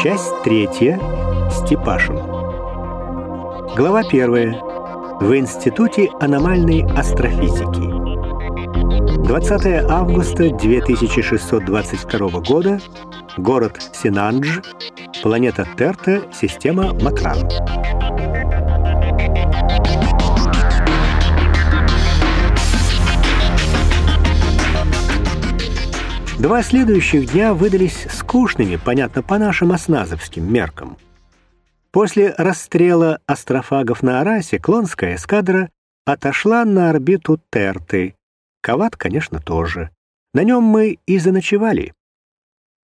Часть третья. Степашин. Глава первая. В Институте аномальной астрофизики. 20 августа 2622 года. Город Синандж. Планета Терта. Система Матран. Два следующих дня выдались скучными, понятно, по нашим осназовским меркам. После расстрела астрофагов на Арасе клонская эскадра отошла на орбиту Терты. Кават, конечно, тоже. На нем мы и заночевали.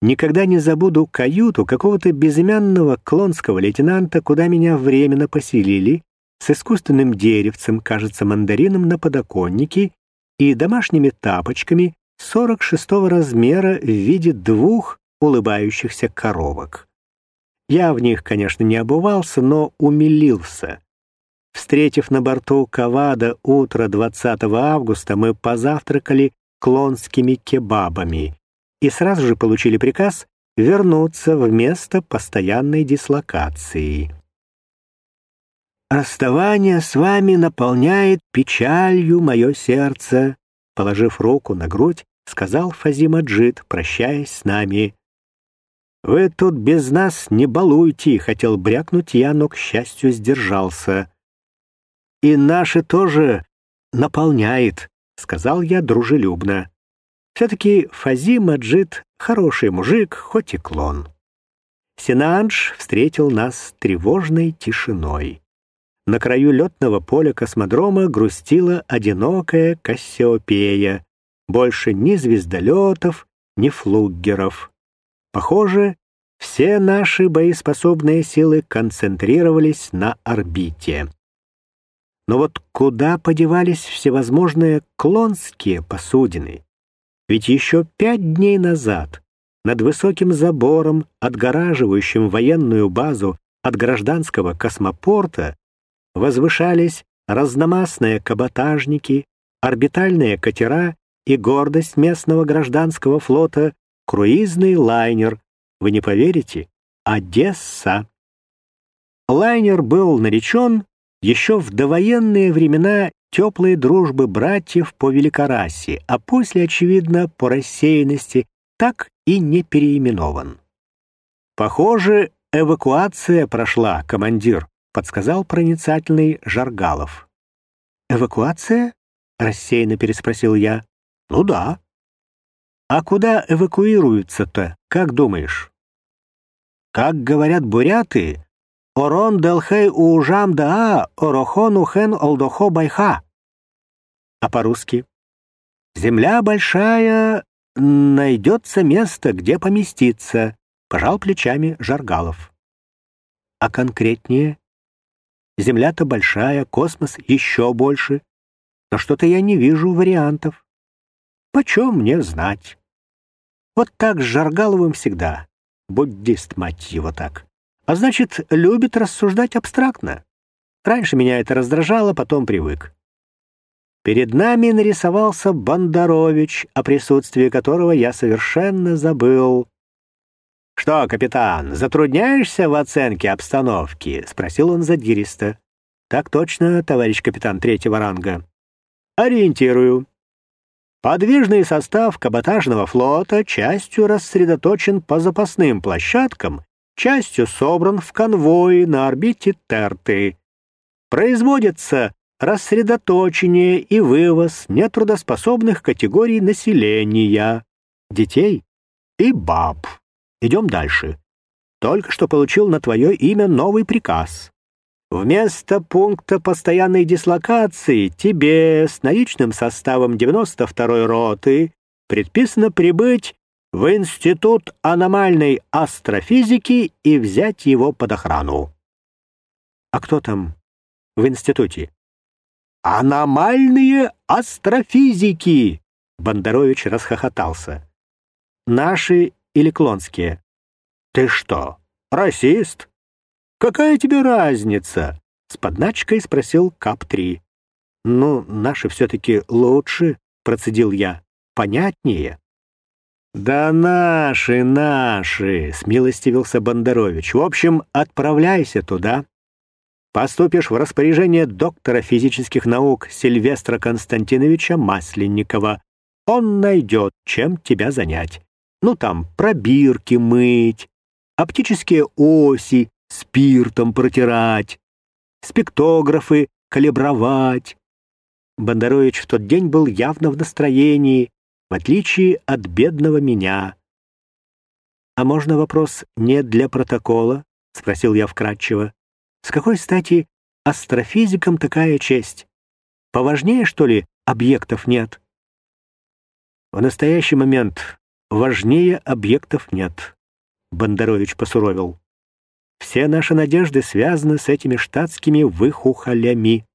Никогда не забуду каюту какого-то безымянного клонского лейтенанта, куда меня временно поселили, с искусственным деревцем, кажется, мандарином на подоконнике и домашними тапочками, 46 размера в виде двух улыбающихся коровок. Я в них, конечно, не обувался, но умилился. Встретив на борту Кавада утро 20 августа, мы позавтракали клонскими кебабами и сразу же получили приказ вернуться в место постоянной дислокации. «Расставание с вами наполняет печалью мое сердце», Положив руку на грудь, сказал Фазима Джид, прощаясь с нами. «Вы тут без нас не балуйте», — хотел брякнуть я, но, к счастью, сдержался. «И наши тоже наполняет», — сказал я дружелюбно. Все-таки Фазима Джид хороший мужик, хоть и клон. Синанж встретил нас тревожной тишиной на краю летного поля космодрома грустила одинокая Кассиопея. Больше ни звездолетов, ни флуггеров. Похоже, все наши боеспособные силы концентрировались на орбите. Но вот куда подевались всевозможные клонские посудины? Ведь еще пять дней назад над высоким забором, отгораживающим военную базу от гражданского космопорта, возвышались разномастные каботажники, орбитальные катера и гордость местного гражданского флота — круизный лайнер. Вы не поверите? Одесса. Лайнер был наречен еще в довоенные времена теплой дружбы братьев по великорасе, а после, очевидно, по рассеянности, так и не переименован. Похоже, эвакуация прошла, командир, подсказал проницательный Жаргалов. «Эвакуация?» — рассеянно переспросил я. «Ну да». «А куда эвакуируются-то, как думаешь?» «Как говорят буряты, орон делхей уужам даа, орохон ухен олдохо байха». А по-русски? «Земля большая, найдется место, где поместиться», — пожал плечами Жаргалов. «А конкретнее?» Земля-то большая, космос еще больше. Но что-то я не вижу вариантов. Почем мне знать? Вот так с Жаргаловым всегда. Буддист, мать его, так. А значит, любит рассуждать абстрактно. Раньше меня это раздражало, потом привык. Перед нами нарисовался Бондарович, о присутствии которого я совершенно забыл. «Что, капитан, затрудняешься в оценке обстановки?» — спросил он задиристо. «Так точно, товарищ капитан третьего ранга». «Ориентирую. Подвижный состав каботажного флота частью рассредоточен по запасным площадкам, частью собран в конвои на орбите Терты. Производится рассредоточение и вывоз нетрудоспособных категорий населения, детей и баб. Идем дальше. Только что получил на твое имя новый приказ. Вместо пункта постоянной дислокации тебе с наличным составом 92-й роты предписано прибыть в Институт аномальной астрофизики и взять его под охрану. А кто там в институте? Аномальные астрофизики! Бондарович расхохотался. Наши или клонские. «Ты что, расист?» «Какая тебе разница?» — с подначкой спросил Кап-3. «Ну, наши все-таки лучше», — процедил я. «Понятнее». «Да наши, наши!» — смилостивился Бондарович. «В общем, отправляйся туда. Поступишь в распоряжение доктора физических наук Сильвестра Константиновича Масленникова. Он найдет, чем тебя занять. Ну там, пробирки мыть, оптические оси спиртом протирать, спектографы калибровать. Бондарович в тот день был явно в настроении, в отличие от бедного меня. «А можно вопрос не для протокола?» — спросил я вкратчиво. «С какой стати астрофизикам такая честь? Поважнее, что ли, объектов нет?» «В настоящий момент важнее объектов нет», — Бондарович посуровил. «Все наши надежды связаны с этими штатскими выхухолями».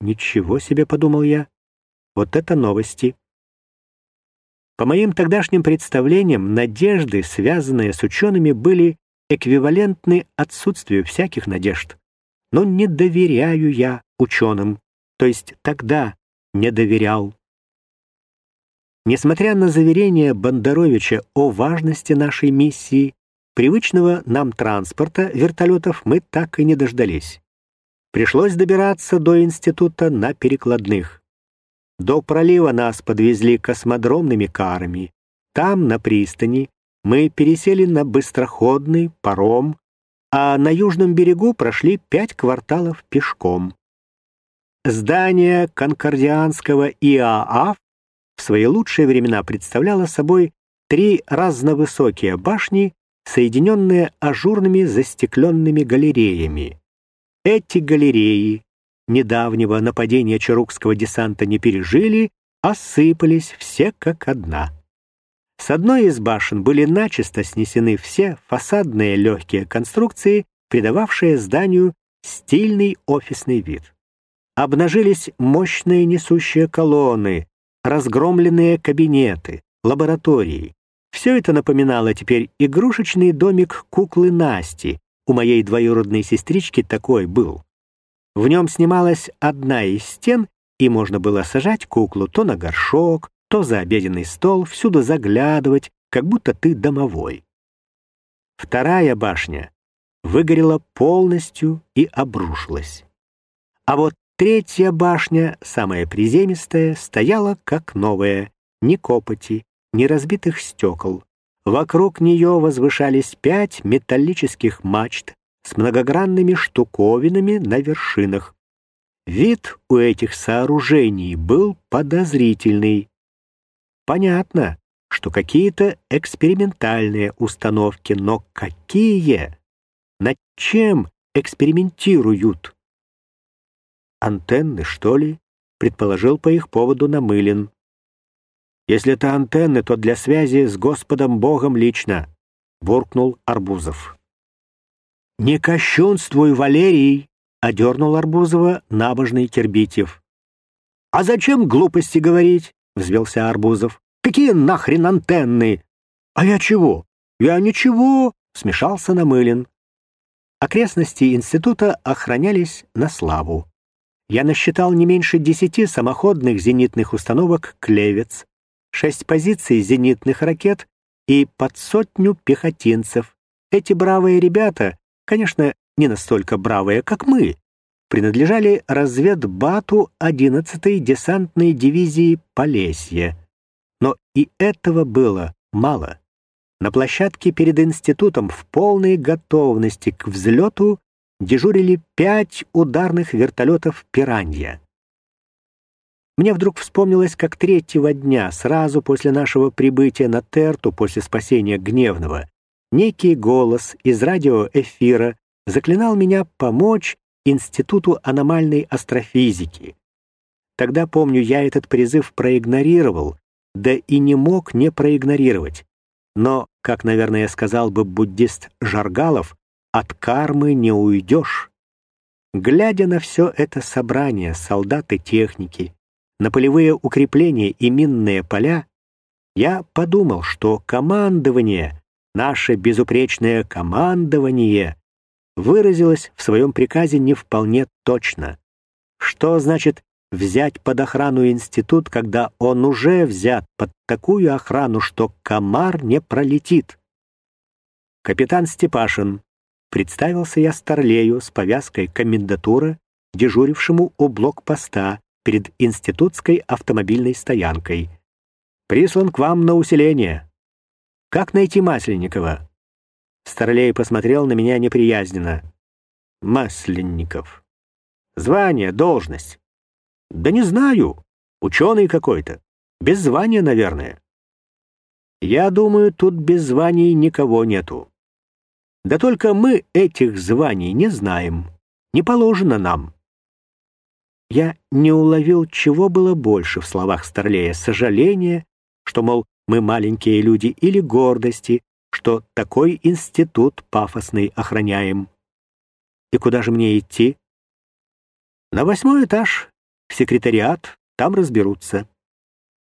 «Ничего себе», — подумал я, — «вот это новости». По моим тогдашним представлениям, надежды, связанные с учеными, были эквивалентны отсутствию всяких надежд. Но не доверяю я ученым, то есть тогда не доверял. Несмотря на заверение Бондаровича о важности нашей миссии, привычного нам транспорта вертолетов мы так и не дождались. Пришлось добираться до института на перекладных. До пролива нас подвезли космодромными карами. Там, на пристани, мы пересели на быстроходный паром, а на южном берегу прошли пять кварталов пешком. Здание Конкордианского ИАА в свои лучшие времена представляло собой три разновысокие башни, соединенные ажурными застекленными галереями. Эти галереи недавнего нападения чарукского десанта не пережили, а сыпались все как одна. С одной из башен были начисто снесены все фасадные легкие конструкции, придававшие зданию стильный офисный вид. Обнажились мощные несущие колонны, разгромленные кабинеты, лаборатории. Все это напоминало теперь игрушечный домик куклы Насти. У моей двоюродной сестрички такой был. В нем снималась одна из стен, и можно было сажать куклу то на горшок, то за обеденный стол, всюду заглядывать, как будто ты домовой. Вторая башня выгорела полностью и обрушилась. А вот третья башня, самая приземистая, стояла как новая, ни копоти, ни разбитых стекол. Вокруг нее возвышались пять металлических мачт, с многогранными штуковинами на вершинах. Вид у этих сооружений был подозрительный. Понятно, что какие-то экспериментальные установки, но какие? Над чем экспериментируют? Антенны, что ли? Предположил по их поводу Намылин. Если это антенны, то для связи с Господом Богом лично, буркнул Арбузов. «Не кощунствуй, Валерий!» — одернул Арбузова набожный Тербитьев. «А зачем глупости говорить?» — взвелся Арбузов. «Какие нахрен антенны?» «А я чего?» «Я ничего!» — смешался Намылин. Окрестности института охранялись на славу. Я насчитал не меньше десяти самоходных зенитных установок «Клевец», шесть позиций зенитных ракет и под сотню пехотинцев. Эти бравые ребята конечно, не настолько бравые, как мы, принадлежали разведбату 11-й десантной дивизии Полесье. Но и этого было мало. На площадке перед институтом в полной готовности к взлету дежурили пять ударных вертолетов «Пиранья». Мне вдруг вспомнилось, как третьего дня, сразу после нашего прибытия на Терту, после спасения Гневного, некий голос из радиоэфира заклинал меня помочь Институту аномальной астрофизики. Тогда, помню, я этот призыв проигнорировал, да и не мог не проигнорировать. Но, как, наверное, сказал бы буддист Жаргалов, от кармы не уйдешь. Глядя на все это собрание солдат и техники, на полевые укрепления и минные поля, я подумал, что командование наше безупречное командование выразилось в своем приказе не вполне точно. Что значит взять под охрану институт, когда он уже взят под такую охрану, что комар не пролетит. Капитан Степашин. Представился я Старлею с повязкой комендатуры, дежурившему у блокпоста перед институтской автомобильной стоянкой. Прислан к вам на усиление. Как найти Масленникова? Старлей посмотрел на меня неприязненно. Масленников. Звание, должность. Да не знаю. Ученый какой-то. Без звания, наверное. Я думаю, тут без званий никого нету. Да только мы этих званий не знаем. Не положено нам. Я не уловил, чего было больше в словах Старлея. Сожаления, что, мол, мы маленькие люди, или гордости, что такой институт пафосный охраняем. И куда же мне идти? На восьмой этаж, в секретариат, там разберутся.